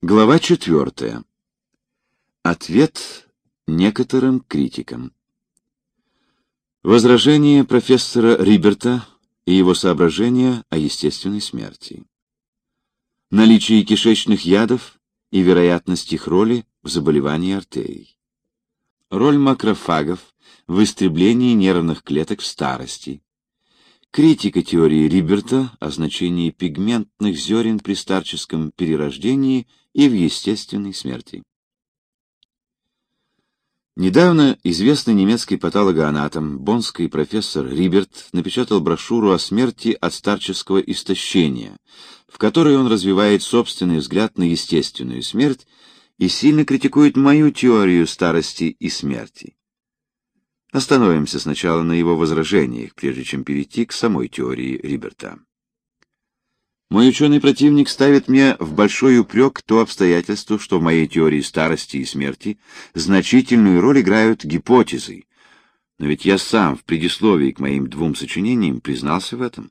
Глава четвертая. Ответ некоторым критикам. Возражение профессора Риберта и его соображения о естественной смерти. Наличие кишечных ядов и вероятность их роли в заболевании артерий. Роль макрофагов в истреблении нервных клеток в старости. Критика теории Риберта о значении пигментных зерен при старческом перерождении и в естественной смерти. Недавно известный немецкий патологоанатом, бонский профессор Риберт напечатал брошюру о смерти от старческого истощения, в которой он развивает собственный взгляд на естественную смерть и сильно критикует мою теорию старости и смерти. Остановимся сначала на его возражениях, прежде чем перейти к самой теории Риберта. Мой ученый противник ставит мне в большой упрек то обстоятельство, что в моей теории старости и смерти значительную роль играют гипотезы. Но ведь я сам в предисловии к моим двум сочинениям признался в этом.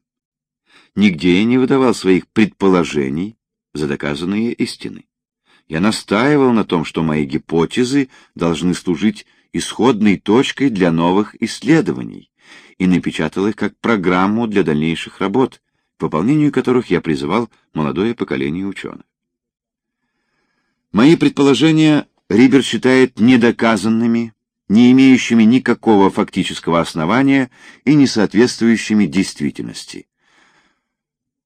Нигде я не выдавал своих предположений за доказанные истины. Я настаивал на том, что мои гипотезы должны служить исходной точкой для новых исследований, и напечатал их как программу для дальнейших работ — к выполнению которых я призывал молодое поколение ученых. Мои предположения Рибер считает недоказанными, не имеющими никакого фактического основания и не соответствующими действительности.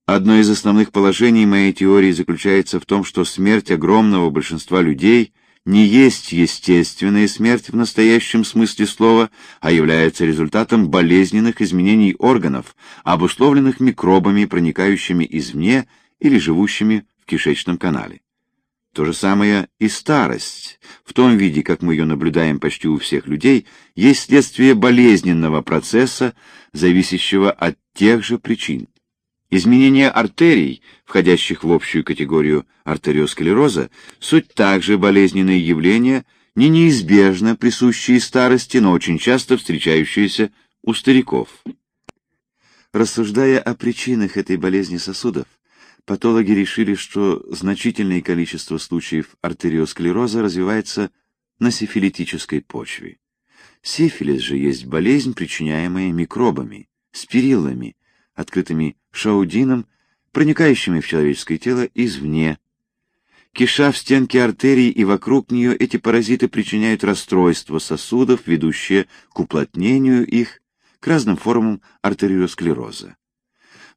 Одно из основных положений моей теории заключается в том, что смерть огромного большинства людей не есть естественная смерть в настоящем смысле слова, а является результатом болезненных изменений органов, обусловленных микробами, проникающими извне или живущими в кишечном канале. То же самое и старость, в том виде, как мы ее наблюдаем почти у всех людей, есть следствие болезненного процесса, зависящего от тех же причин. Изменение артерий, входящих в общую категорию артериосклероза, суть также болезненные явления, не неизбежно присущие старости, но очень часто встречающиеся у стариков. Рассуждая о причинах этой болезни сосудов, патологи решили, что значительное количество случаев артериосклероза развивается на сифилитической почве. Сифилис же есть болезнь, причиняемая микробами, спириллами, открытыми шаудином, проникающими в человеческое тело извне. Киша в стенке артерий и вокруг нее, эти паразиты причиняют расстройство сосудов, ведущее к уплотнению их, к разным формам артериосклероза.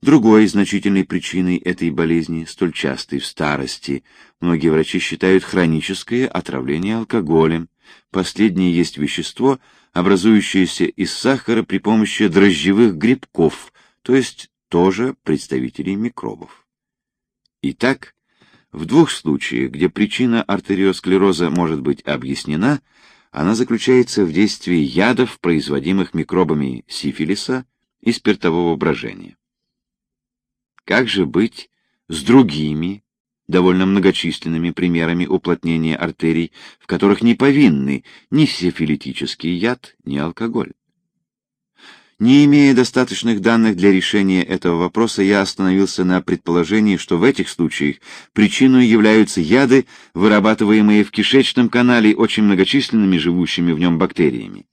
Другой значительной причиной этой болезни, столь частой в старости, многие врачи считают хроническое отравление алкоголем. Последнее есть вещество, образующееся из сахара при помощи дрожжевых грибков, то есть тоже представителей микробов. Итак, в двух случаях, где причина артериосклероза может быть объяснена, она заключается в действии ядов, производимых микробами сифилиса и спиртового брожения. Как же быть с другими, довольно многочисленными примерами уплотнения артерий, в которых не повинны ни сифилитический яд, ни алкоголь? Не имея достаточных данных для решения этого вопроса, я остановился на предположении, что в этих случаях причиной являются яды, вырабатываемые в кишечном канале очень многочисленными живущими в нем бактериями.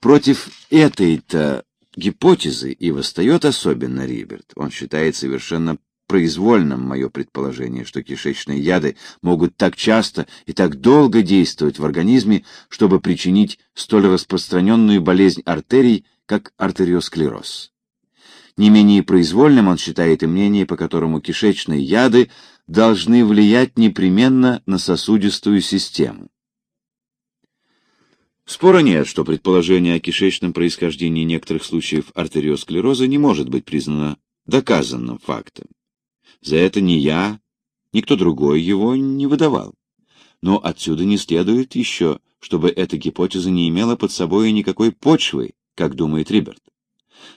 Против этой-то гипотезы и восстает особенно Риберт. Он считает совершенно произвольным мое предположение, что кишечные яды могут так часто и так долго действовать в организме, чтобы причинить столь распространенную болезнь артерий, как артериосклероз. Не менее произвольным он считает и мнение, по которому кишечные яды должны влиять непременно на сосудистую систему. Спора нет, что предположение о кишечном происхождении некоторых случаев артериосклероза не может быть признано доказанным фактом. За это ни я, ни кто другой его не выдавал. Но отсюда не следует еще, чтобы эта гипотеза не имела под собой никакой почвы, как думает Риберт.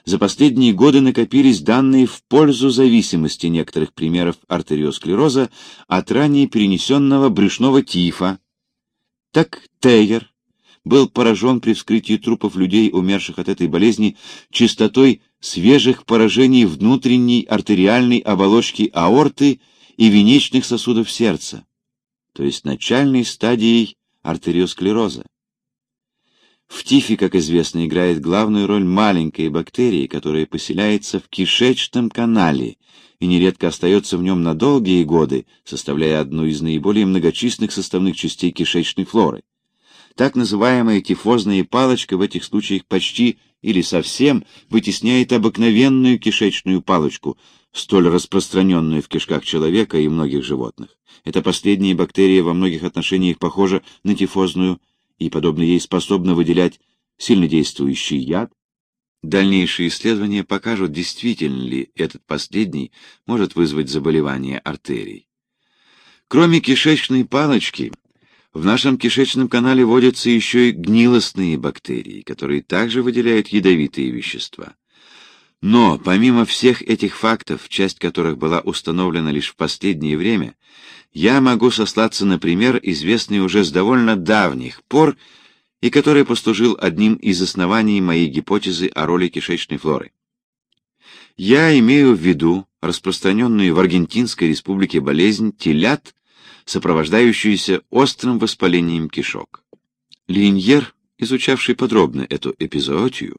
За последние годы накопились данные в пользу зависимости некоторых примеров артериосклероза от ранее перенесенного брюшного тифа. Так Тейер был поражен при вскрытии трупов людей, умерших от этой болезни, частотой свежих поражений внутренней артериальной оболочки аорты и венечных сосудов сердца, то есть начальной стадией артериосклероза. В тифе, как известно, играет главную роль маленькая бактерия, которая поселяется в кишечном канале и нередко остается в нем на долгие годы, составляя одну из наиболее многочисленных составных частей кишечной флоры. Так называемая тифозная палочка в этих случаях почти или совсем вытесняет обыкновенную кишечную палочку, столь распространенную в кишках человека и многих животных. Эта последняя бактерия во многих отношениях похожа на тифозную и, подобно ей, способна выделять сильнодействующий яд. Дальнейшие исследования покажут, действительно ли этот последний может вызвать заболевание артерий. Кроме кишечной палочки, в нашем кишечном канале водятся еще и гнилостные бактерии, которые также выделяют ядовитые вещества. Но, помимо всех этих фактов, часть которых была установлена лишь в последнее время, я могу сослаться на пример, известный уже с довольно давних пор и который послужил одним из оснований моей гипотезы о роли кишечной флоры. Я имею в виду распространенную в Аргентинской республике болезнь телят, сопровождающуюся острым воспалением кишок. Линьер изучавший подробно эту эпизоотию,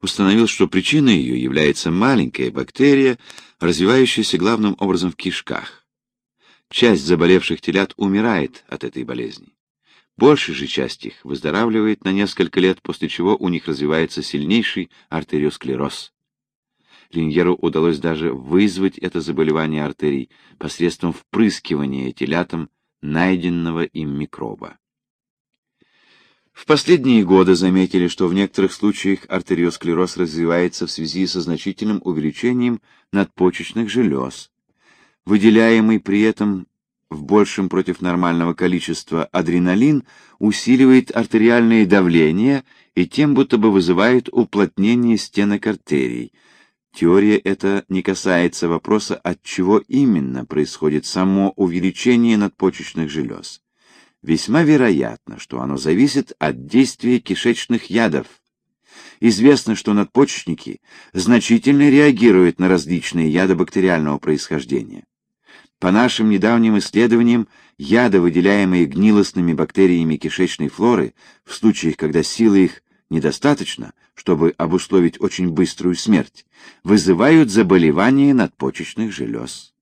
установил, что причиной ее является маленькая бактерия, развивающаяся главным образом в кишках. Часть заболевших телят умирает от этой болезни. Большая же часть их выздоравливает на несколько лет, после чего у них развивается сильнейший артериосклероз. Линьеру удалось даже вызвать это заболевание артерий посредством впрыскивания телятам найденного им микроба. В последние годы заметили, что в некоторых случаях артериосклероз развивается в связи со значительным увеличением надпочечных желез. Выделяемый при этом в большем против нормального количества адреналин усиливает артериальное давление и тем будто бы вызывает уплотнение стенок артерий. Теория эта не касается вопроса, от чего именно происходит само увеличение надпочечных желез. Весьма вероятно, что оно зависит от действия кишечных ядов. Известно, что надпочечники значительно реагируют на различные яды бактериального происхождения. По нашим недавним исследованиям, яды, выделяемые гнилостными бактериями кишечной флоры, в случаях, когда силы их недостаточно, чтобы обусловить очень быструю смерть, вызывают заболевания надпочечных желез.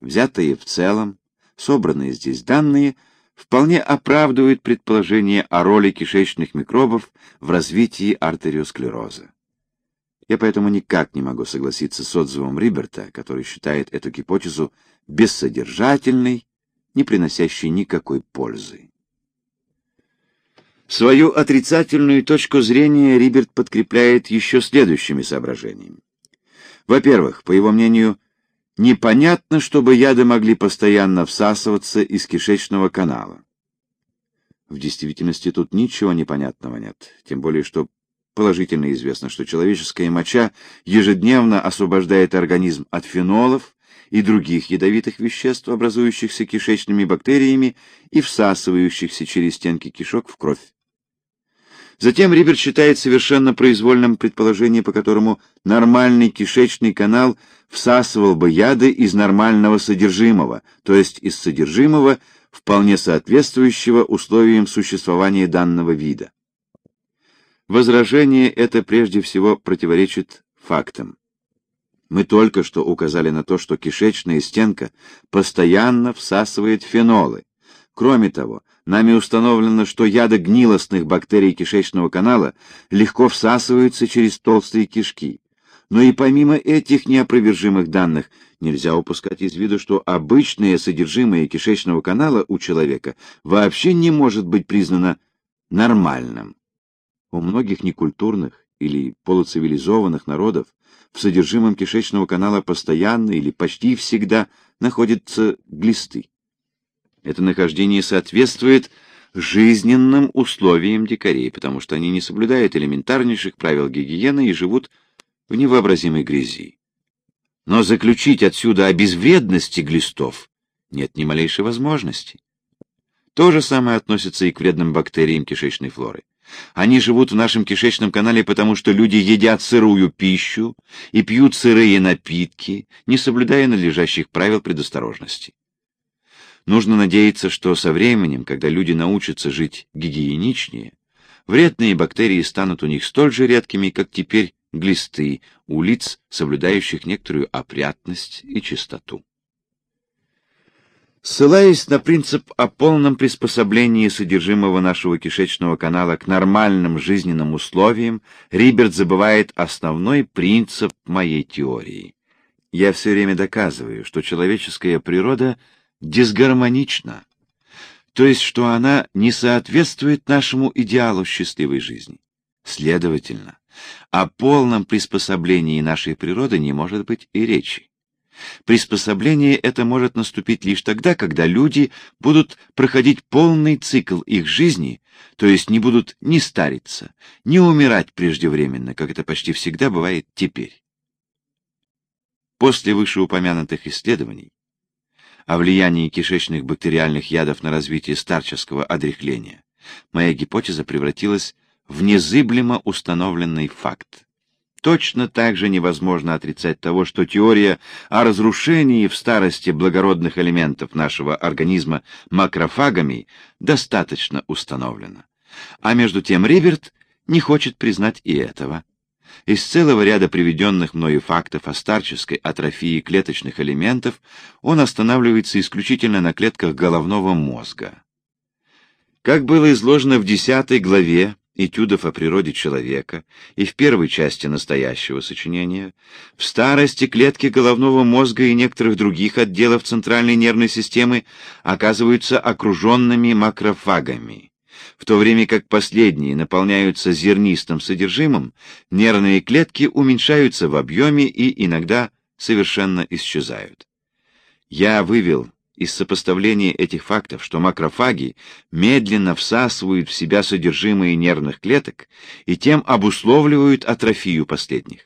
Взятые в целом, собранные здесь данные – вполне оправдывает предположение о роли кишечных микробов в развитии артериосклероза. Я поэтому никак не могу согласиться с отзывом Риберта, который считает эту гипотезу бессодержательной, не приносящей никакой пользы. Свою отрицательную точку зрения Риберт подкрепляет еще следующими соображениями. Во-первых, по его мнению, Непонятно, чтобы яды могли постоянно всасываться из кишечного канала. В действительности тут ничего непонятного нет, тем более что положительно известно, что человеческая моча ежедневно освобождает организм от фенолов и других ядовитых веществ, образующихся кишечными бактериями и всасывающихся через стенки кишок в кровь. Затем Риберт считает совершенно произвольным предположение, по которому нормальный кишечный канал всасывал бы яды из нормального содержимого, то есть из содержимого, вполне соответствующего условиям существования данного вида. Возражение это прежде всего противоречит фактам. Мы только что указали на то, что кишечная стенка постоянно всасывает фенолы. Кроме того, Нами установлено, что яды гнилостных бактерий кишечного канала легко всасываются через толстые кишки. Но и помимо этих неопровержимых данных нельзя упускать из виду, что обычное содержимое кишечного канала у человека вообще не может быть признано нормальным. У многих некультурных или полуцивилизованных народов в содержимом кишечного канала постоянно или почти всегда находятся глисты. Это нахождение соответствует жизненным условиям дикарей, потому что они не соблюдают элементарнейших правил гигиены и живут в невообразимой грязи. Но заключить отсюда о безвредности глистов нет ни малейшей возможности. То же самое относится и к вредным бактериям кишечной флоры. Они живут в нашем кишечном канале, потому что люди едят сырую пищу и пьют сырые напитки, не соблюдая надлежащих правил предосторожности. Нужно надеяться, что со временем, когда люди научатся жить гигиеничнее, вредные бактерии станут у них столь же редкими, как теперь глисты у лиц, соблюдающих некоторую опрятность и чистоту. Ссылаясь на принцип о полном приспособлении содержимого нашего кишечного канала к нормальным жизненным условиям, Риберт забывает основной принцип моей теории. Я все время доказываю, что человеческая природа дисгармонична, то есть что она не соответствует нашему идеалу счастливой жизни. Следовательно, о полном приспособлении нашей природы не может быть и речи. Приспособление это может наступить лишь тогда, когда люди будут проходить полный цикл их жизни, то есть не будут ни стариться, ни умирать преждевременно, как это почти всегда бывает теперь. После вышеупомянутых исследований о влиянии кишечных бактериальных ядов на развитие старческого одряхления моя гипотеза превратилась в незыблемо установленный факт. Точно так же невозможно отрицать того, что теория о разрушении в старости благородных элементов нашего организма макрофагами достаточно установлена. А между тем Риберт не хочет признать и этого. Из целого ряда приведенных мною фактов о старческой атрофии клеточных элементов он останавливается исключительно на клетках головного мозга. Как было изложено в десятой главе этюдов о природе человека и в первой части настоящего сочинения, в старости клетки головного мозга и некоторых других отделов центральной нервной системы оказываются окруженными макрофагами. В то время как последние наполняются зернистым содержимым, нервные клетки уменьшаются в объеме и иногда совершенно исчезают. Я вывел из сопоставления этих фактов, что макрофаги медленно всасывают в себя содержимое нервных клеток и тем обусловливают атрофию последних.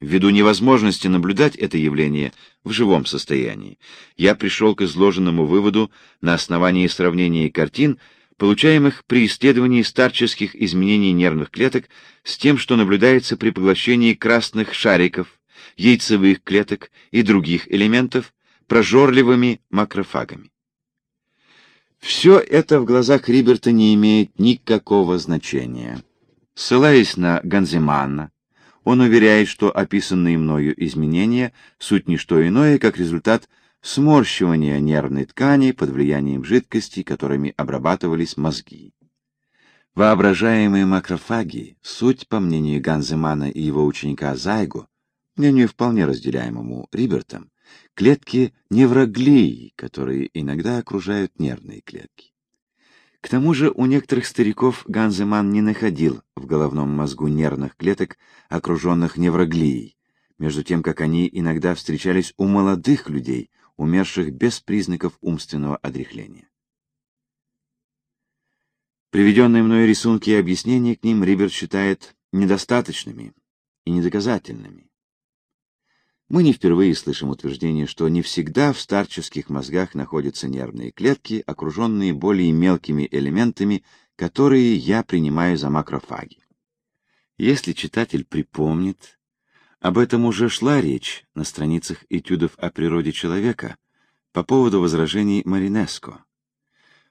Ввиду невозможности наблюдать это явление в живом состоянии, я пришел к изложенному выводу на основании сравнения картин, получаемых при исследовании старческих изменений нервных клеток с тем, что наблюдается при поглощении красных шариков, яйцевых клеток и других элементов, прожорливыми макрофагами. Все это в глазах Риберта не имеет никакого значения. Ссылаясь на Ганземанна, он уверяет, что описанные мною изменения — суть не что иное, как результат сморщивания нервной ткани под влиянием жидкостей, которыми обрабатывались мозги. Воображаемые макрофаги — суть, по мнению Ганземана и его ученика Зайго, мнению вполне разделяемому Рибертом, клетки невроглии, которые иногда окружают нервные клетки. К тому же у некоторых стариков Ганземан не находил в головном мозгу нервных клеток, окруженных невроглией, между тем, как они иногда встречались у молодых людей, умерших без признаков умственного одряхления. Приведенные мной рисунки и объяснения к ним Риберт считает недостаточными и недоказательными. Мы не впервые слышим утверждение, что не всегда в старческих мозгах находятся нервные клетки, окруженные более мелкими элементами, которые я принимаю за макрофаги. Если читатель припомнит, об этом уже шла речь на страницах этюдов о природе человека по поводу возражений Маринеско.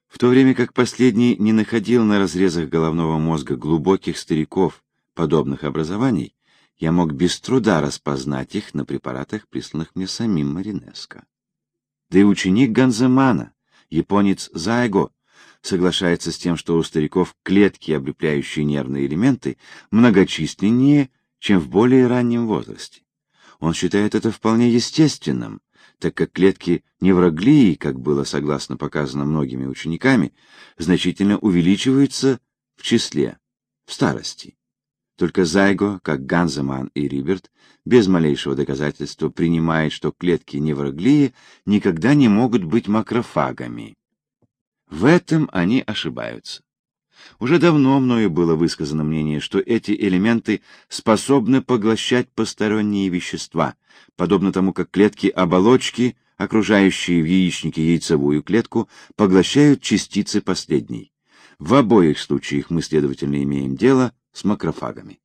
В то время как последний не находил на разрезах головного мозга глубоких стариков подобных образований, я мог без труда распознать их на препаратах, присланных мне самим Маринеско. Да и ученик Ганземана, японец Зайго, соглашается с тем, что у стариков клетки, облепляющие нервные элементы, многочисленнее, чем в более раннем возрасте. Он считает это вполне естественным, так как клетки невроглии, как было согласно показано многими учениками, значительно увеличиваются в числе, в старости. Только Зайго, как Ганземан и Риберт, без малейшего доказательства принимает, что клетки невроглии никогда не могут быть макрофагами. В этом они ошибаются. Уже давно мною было высказано мнение, что эти элементы способны поглощать посторонние вещества, подобно тому, как клетки оболочки, окружающие в яичнике яйцевую клетку, поглощают частицы последней. В обоих случаях мы, следовательно, имеем дело с макрофагами.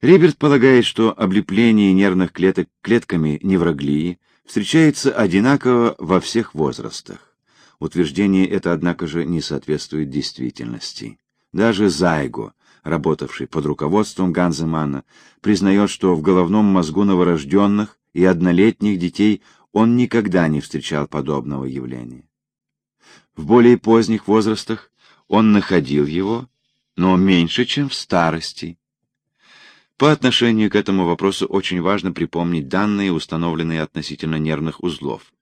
Риберт полагает, что облепление нервных клеток клетками невроглии встречается одинаково во всех возрастах. Утверждение это, однако же, не соответствует действительности. Даже Зайго, работавший под руководством Ганземана, признает, что в головном мозгу новорожденных и однолетних детей он никогда не встречал подобного явления. В более поздних возрастах он находил его, но меньше, чем в старости. По отношению к этому вопросу очень важно припомнить данные, установленные относительно нервных узлов.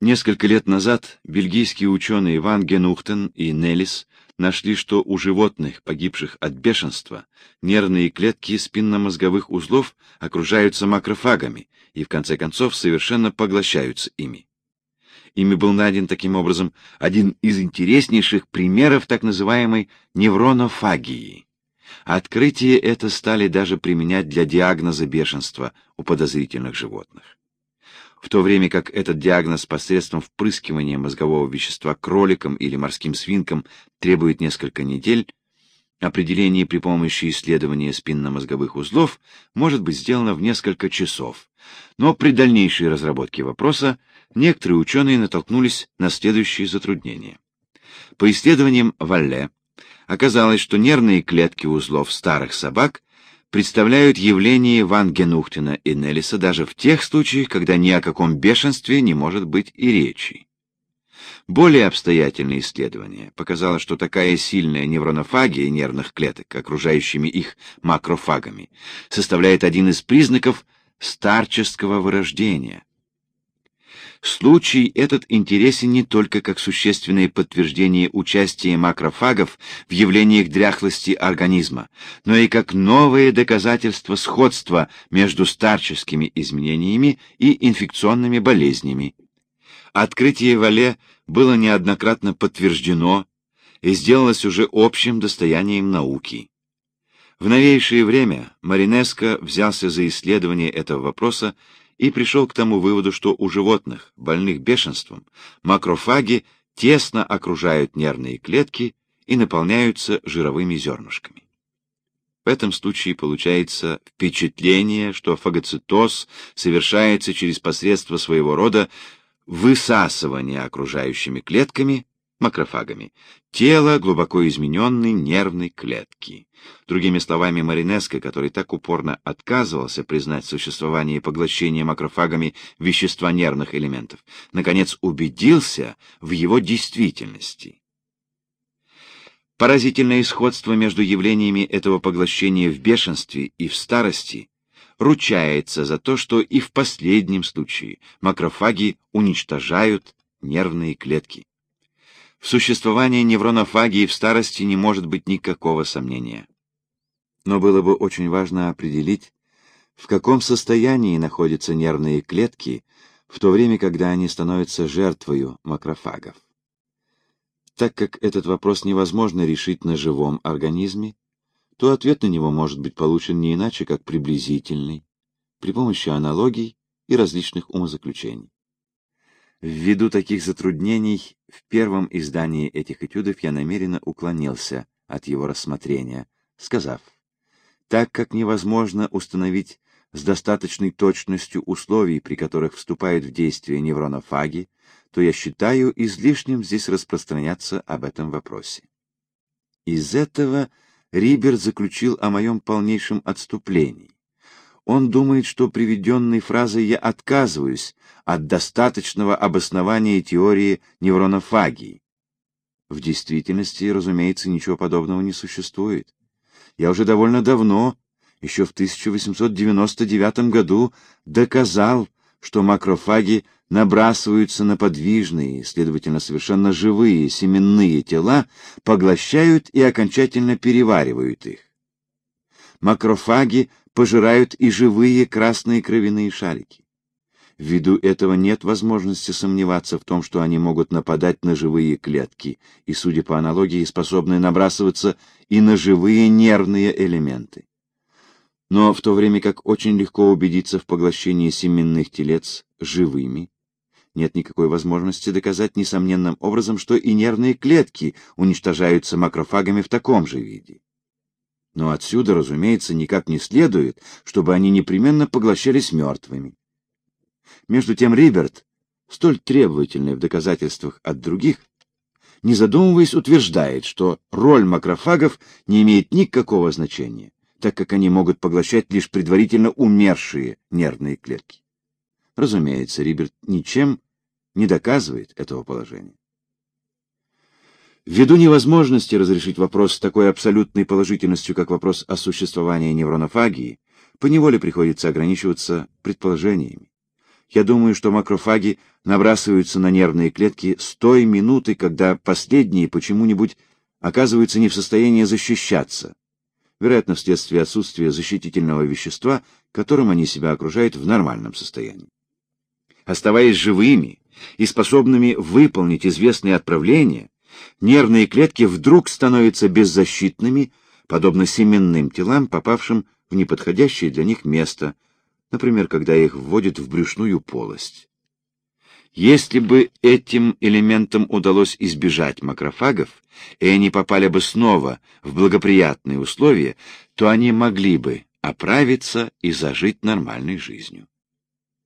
Несколько лет назад бельгийские ученые Ван Генухтен и Неллис нашли, что у животных, погибших от бешенства, нервные клетки спинномозговых узлов окружаются макрофагами и, в конце концов, совершенно поглощаются ими. Ими был найден таким образом один из интереснейших примеров так называемой невронофагии. Открытие это стали даже применять для диагноза бешенства у подозрительных животных. В то время как этот диагноз посредством впрыскивания мозгового вещества кроликам или морским свинкам требует несколько недель, определение при помощи исследования спинномозговых узлов может быть сделано в несколько часов. Но при дальнейшей разработке вопроса некоторые ученые натолкнулись на следующие затруднения. По исследованиям Валле, оказалось, что нервные клетки узлов старых собак представляют явление Ван Генухтена и Неллиса даже в тех случаях, когда ни о каком бешенстве не может быть и речи. Более обстоятельное исследование показало, что такая сильная невронофагия нервных клеток, окружающими их макрофагами, составляет один из признаков старческого вырождения, Случай этот интересен не только как существенное подтверждение участия макрофагов в явлениях дряхлости организма, но и как новое доказательство сходства между старческими изменениями и инфекционными болезнями. Открытие Вале было неоднократно подтверждено и сделалось уже общим достоянием науки. В новейшее время Маринеско взялся за исследование этого вопроса и пришел к тому выводу, что у животных, больных бешенством, макрофаги тесно окружают нервные клетки и наполняются жировыми зернышками. В этом случае получается впечатление, что фагоцитоз совершается через посредство своего рода высасывания окружающими клетками макрофагами, тело глубоко измененной нервной клетки. Другими словами, Маринеско, который так упорно отказывался признать существование и поглощение макрофагами вещества нервных элементов, наконец убедился в его действительности. Поразительное сходство между явлениями этого поглощения в бешенстве и в старости ручается за то, что и в последнем случае макрофаги уничтожают нервные клетки. В существовании невронофагии в старости не может быть никакого сомнения. Но было бы очень важно определить, в каком состоянии находятся нервные клетки в то время, когда они становятся жертвою макрофагов. Так как этот вопрос невозможно решить на живом организме, то ответ на него может быть получен не иначе, как приблизительный, при помощи аналогий и различных умозаключений. Ввиду таких затруднений, в первом издании этих этюдов я намеренно уклонился от его рассмотрения, сказав, так как невозможно установить с достаточной точностью условий, при которых вступает в действие невронофаги, то я считаю излишним здесь распространяться об этом вопросе. Из этого Рибер заключил о моем полнейшем отступлении. Он думает, что приведенной фразой я отказываюсь от достаточного обоснования теории невронофагии. В действительности, разумеется, ничего подобного не существует. Я уже довольно давно, еще в 1899 году, доказал, что макрофаги набрасываются на подвижные, следовательно, совершенно живые семенные тела, поглощают и окончательно переваривают их. Макрофаги пожирают и живые красные кровяные шарики. Ввиду этого нет возможности сомневаться в том, что они могут нападать на живые клетки и, судя по аналогии, способны набрасываться и на живые нервные элементы. Но в то время как очень легко убедиться в поглощении семенных телец живыми, нет никакой возможности доказать несомненным образом, что и нервные клетки уничтожаются макрофагами в таком же виде. Но отсюда, разумеется, никак не следует, чтобы они непременно поглощались мертвыми. Между тем Риберт, столь требовательный в доказательствах от других, не задумываясь, утверждает, что роль макрофагов не имеет никакого значения, так как они могут поглощать лишь предварительно умершие нервные клетки. Разумеется, Риберт ничем не доказывает этого положения. Ввиду невозможности разрешить вопрос с такой абсолютной положительностью, как вопрос о существовании невронофагии, поневоле приходится ограничиваться предположениями. Я думаю, что макрофаги набрасываются на нервные клетки с той минуты, когда последние почему-нибудь оказываются не в состоянии защищаться, вероятно, вследствие отсутствия защитительного вещества, которым они себя окружают в нормальном состоянии. Оставаясь живыми и способными выполнить известные отправления, нервные клетки вдруг становятся беззащитными, подобно семенным телам, попавшим в неподходящее для них место, например, когда их вводят в брюшную полость. Если бы этим элементам удалось избежать макрофагов, и они попали бы снова в благоприятные условия, то они могли бы оправиться и зажить нормальной жизнью.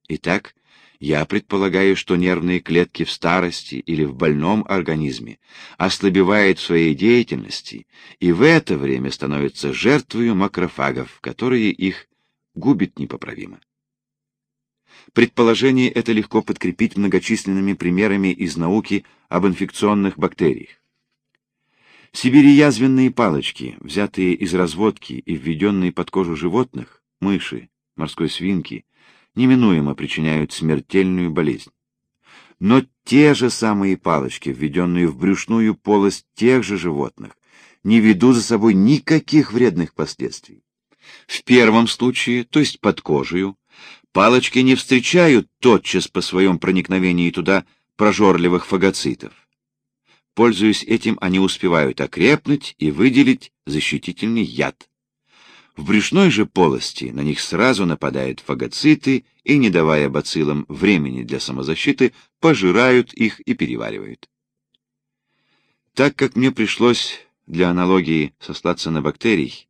Итак, я предполагаю, что нервные клетки в старости или в больном организме ослабевают в своей деятельности и в это время становятся жертвой макрофагов, которые их губят непоправимо. Предположение это легко подкрепить многочисленными примерами из науки об инфекционных бактериях. Сибири палочки, взятые из разводки и введенные под кожу животных, мыши, морской свинки, неминуемо причиняют смертельную болезнь. Но те же самые палочки, введенные в брюшную полость тех же животных, не ведут за собой никаких вредных последствий. В первом случае, то есть под кожей, палочки не встречают тотчас по своем проникновении туда прожорливых фагоцитов. Пользуясь этим, они успевают окрепнуть и выделить защитительный яд. В брюшной же полости на них сразу нападают фагоциты и, не давая бациллам времени для самозащиты, пожирают их и переваривают. Так как мне пришлось для аналогии сослаться на бактерий,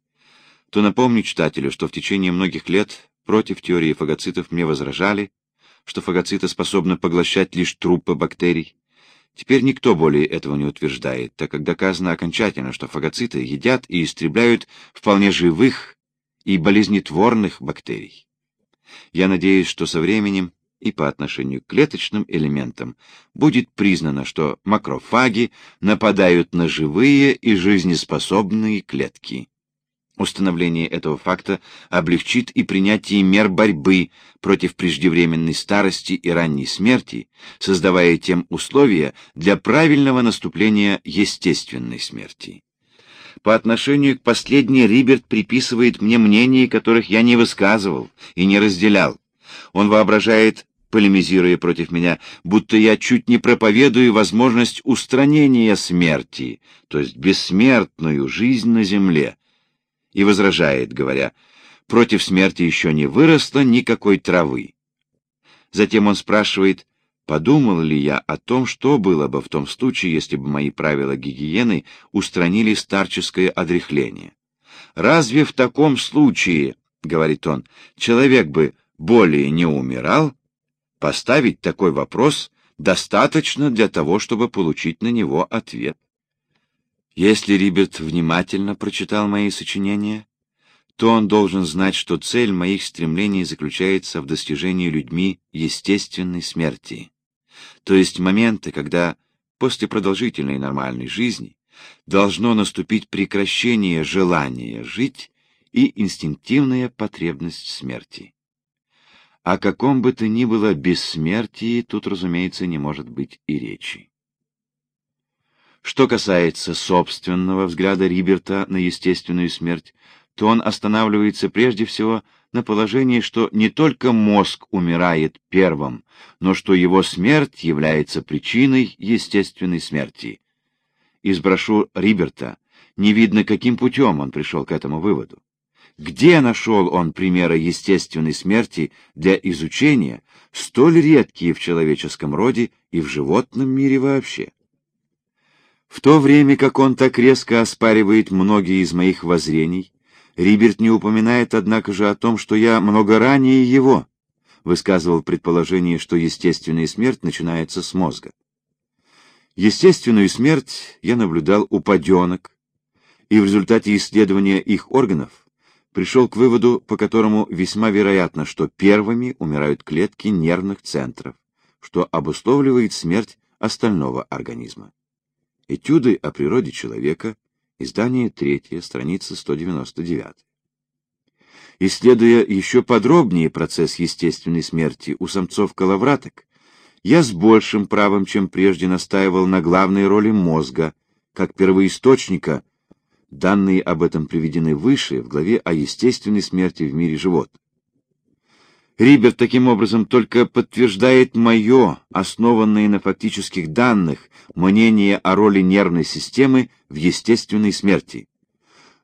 то напомню читателю, что в течение многих лет против теории фагоцитов мне возражали, что фагоциты способны поглощать лишь трупы бактерий. Теперь никто более этого не утверждает, так как доказано окончательно, что фагоциты едят и истребляют вполне живых и болезнетворных бактерий. Я надеюсь, что со временем и по отношению к клеточным элементам будет признано, что макрофаги нападают на живые и жизнеспособные клетки. Установление этого факта облегчит и принятие мер борьбы против преждевременной старости и ранней смерти, создавая тем условия для правильного наступления естественной смерти. По отношению к последней Риберт приписывает мне мнения, которых я не высказывал и не разделял. Он воображает, полемизируя против меня, будто я чуть не проповедую возможность устранения смерти, то есть бессмертную жизнь на земле, и возражает, говоря, против смерти еще не выросло никакой травы. Затем он спрашивает, подумал ли я о том, что было бы в том случае, если бы мои правила гигиены устранили старческое одряхление. Разве в таком случае, — говорит он, — человек бы более не умирал? Поставить такой вопрос достаточно для того, чтобы получить на него ответ. Если Риберт внимательно прочитал мои сочинения, то он должен знать, что цель моих стремлений заключается в достижении людьми естественной смерти, то есть моменты, когда после продолжительной нормальной жизни должно наступить прекращение желания жить и инстинктивная потребность смерти. О каком бы то ни было бессмертии тут, разумеется, не может быть и речи. Что касается собственного взгляда Риберта на естественную смерть, то он останавливается прежде всего на положении, что не только мозг умирает первым, но что его смерть является причиной естественной смерти. Из брошюр Риберта не видно, каким путем он пришел к этому выводу. Где нашел он примеры естественной смерти для изучения, столь редкие в человеческом роде и в животном мире вообще? В то время как он так резко оспаривает многие из моих воззрений, Риберт не упоминает, однако же, о том, что я много ранее его высказывал предположение, что естественная смерть начинается с мозга. Естественную смерть я наблюдал у паденок, и в результате исследования их органов пришел к выводу, по которому весьма вероятно, что первыми умирают клетки нервных центров, что обусловливает смерть остального организма. Этюды о природе человека, издание 3, страница 199. Исследуя еще подробнее процесс естественной смерти у самцов-коловраток, я с большим правом, чем прежде, настаивал на главной роли мозга, как первоисточника Данные об этом приведены выше в главе о естественной смерти в мире животных. Риберт таким образом только подтверждает мое, основанное на фактических данных, мнение о роли нервной системы в естественной смерти.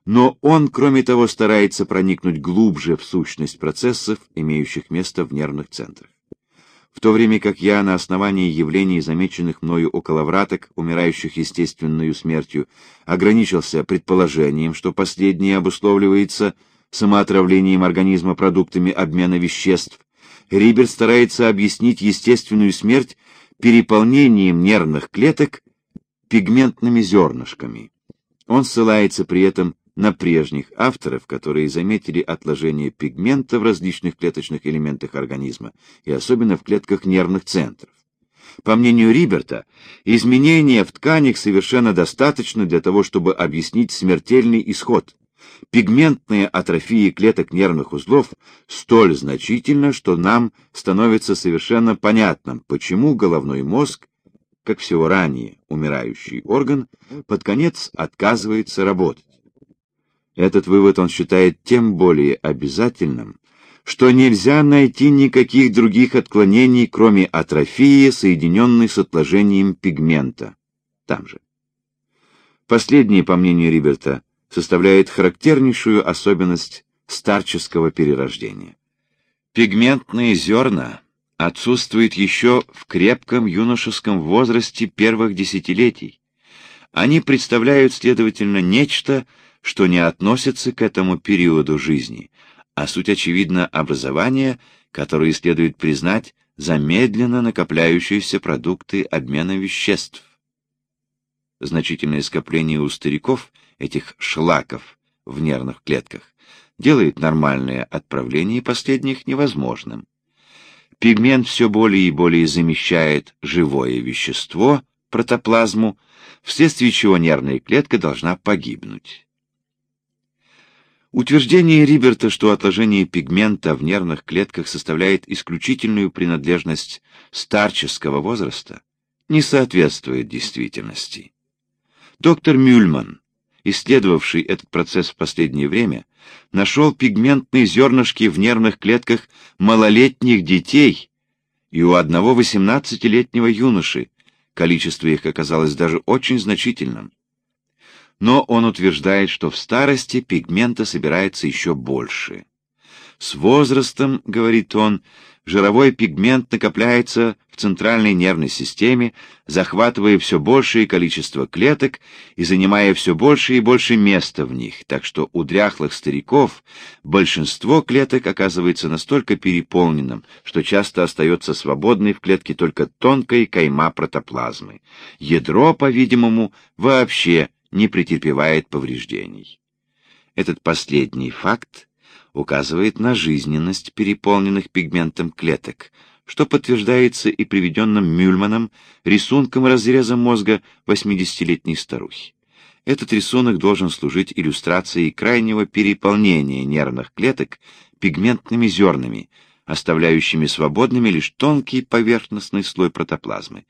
Но он, кроме того, старается проникнуть глубже в сущность процессов, имеющих место в нервных центрах в то время как я на основании явлений, замеченных мною около враток, умирающих естественную смертью, ограничился предположением, что последнее обусловливается самоотравлением организма продуктами обмена веществ, Риберт старается объяснить естественную смерть переполнением нервных клеток пигментными зернышками. Он ссылается при этом на прежних авторов, которые заметили отложение пигмента в различных клеточных элементах организма, и особенно в клетках нервных центров. По мнению Риберта, изменения в тканях совершенно достаточно для того, чтобы объяснить смертельный исход. Пигментная атрофия клеток нервных узлов столь значительна, что нам становится совершенно понятным, почему головной мозг, как всего ранее умирающий орган, под конец отказывается работать. Этот вывод он считает тем более обязательным, что нельзя найти никаких других отклонений, кроме атрофии, соединенной с отложением пигмента. Там же. Последнее, по мнению Риберта, составляет характернейшую особенность старческого перерождения. Пигментные зерна отсутствуют еще в крепком юношеском возрасте первых десятилетий. Они представляют, следовательно, нечто, что не относится к этому периоду жизни, а суть очевидно образования, которое следует признать за медленно накопляющиеся продукты обмена веществ. Значительное скопление у стариков этих шлаков в нервных клетках делает нормальное отправление последних невозможным. Пигмент все более и более замещает живое вещество, протоплазму, вследствие чего нервная клетка должна погибнуть. Утверждение Риберта, что отложение пигмента в нервных клетках составляет исключительную принадлежность старческого возраста, не соответствует действительности. Доктор Мюльман, исследовавший этот процесс в последнее время, нашел пигментные зернышки в нервных клетках малолетних детей и у одного 18-летнего юноши, количество их оказалось даже очень значительным но он утверждает, что в старости пигмента собирается еще больше. С возрастом, говорит он, жировой пигмент накопляется в центральной нервной системе, захватывая все большее количество клеток и занимая все больше и больше места в них, так что у дряхлых стариков большинство клеток оказывается настолько переполненным, что часто остается свободной в клетке только тонкая кайма протоплазмы. Ядро, по-видимому, вообще не претерпевает повреждений. Этот последний факт указывает на жизненность переполненных пигментом клеток, что подтверждается и приведенным Мюльманом рисунком разреза мозга 80-летней старухи. Этот рисунок должен служить иллюстрацией крайнего переполнения нервных клеток пигментными зернами, оставляющими свободными лишь тонкий поверхностный слой протоплазмы.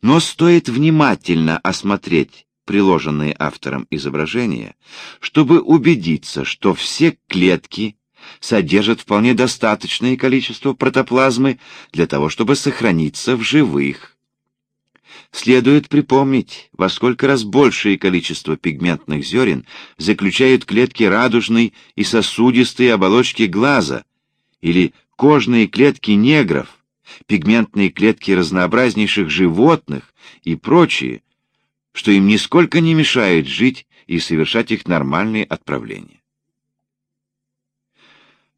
Но стоит внимательно осмотреть приложенные автором изображения, чтобы убедиться, что все клетки содержат вполне достаточное количество протоплазмы для того, чтобы сохраниться в живых. Следует припомнить, во сколько раз большее количество пигментных зерен заключают клетки радужной и сосудистой оболочки глаза или кожные клетки негров, пигментные клетки разнообразнейших животных и прочие, что им нисколько не мешает жить и совершать их нормальные отправления.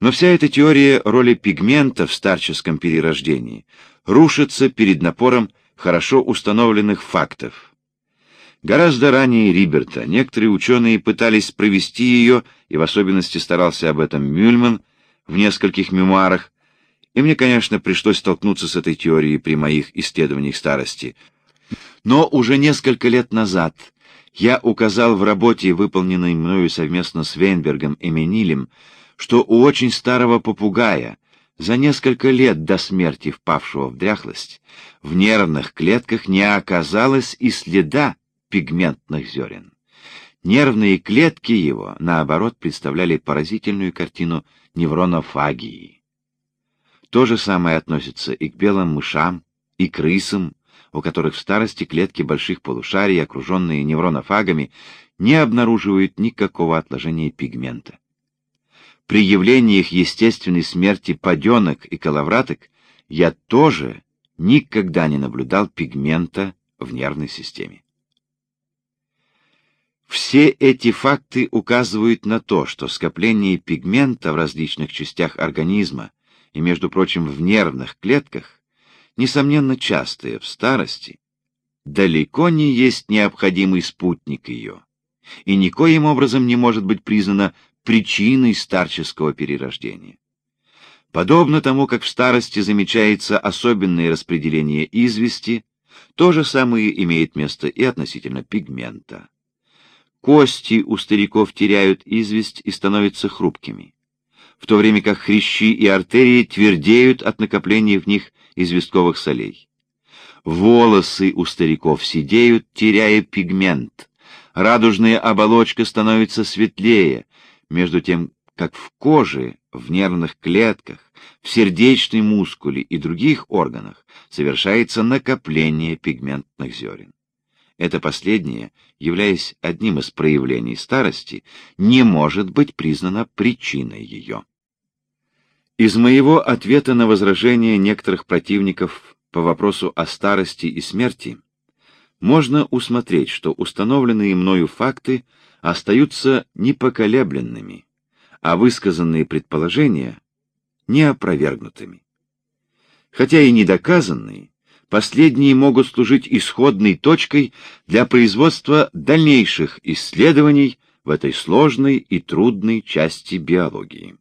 Но вся эта теория роли пигмента в старческом перерождении рушится перед напором хорошо установленных фактов. Гораздо ранее Риберта некоторые ученые пытались провести ее, и в особенности старался об этом Мюльман в нескольких мемуарах, и мне, конечно, пришлось столкнуться с этой теорией при моих исследованиях старости. Но уже несколько лет назад я указал в работе, выполненной мною совместно с Вейнбергом и Менилем, что у очень старого попугая, за несколько лет до смерти впавшего в дряхлость, в нервных клетках не оказалось и следа пигментных зерен. Нервные клетки его, наоборот, представляли поразительную картину невронофагии. То же самое относится и к белым мышам, и крысам, у которых в старости клетки больших полушарий, окруженные невронофагами, не обнаруживают никакого отложения пигмента. При явлениях естественной смерти паденок и коловраток я тоже никогда не наблюдал пигмента в нервной системе. Все эти факты указывают на то, что скопление пигмента в различных частях организма и, между прочим, в нервных клетках, несомненно частое в старости, далеко не есть необходимый спутник ее, и никоим образом не может быть признано причиной старческого перерождения. Подобно тому, как в старости замечается особенное распределение извести, то же самое имеет место и относительно пигмента. Кости у стариков теряют известь и становятся хрупкими, в то время как хрящи и артерии твердеют от накопления в них известковых солей. Волосы у стариков сидеют, теряя пигмент. Радужная оболочка становится светлее, между тем как в коже, в нервных клетках, в сердечной мускуле и других органах совершается накопление пигментных зерен. Это последнее, являясь одним из проявлений старости, не может быть признано причиной ее. Из моего ответа на возражения некоторых противников по вопросу о старости и смерти можно усмотреть, что установленные мною факты остаются непоколебленными, а высказанные предположения — неопровергнутыми. Хотя и недоказанные, последние могут служить исходной точкой для производства дальнейших исследований в этой сложной и трудной части биологии.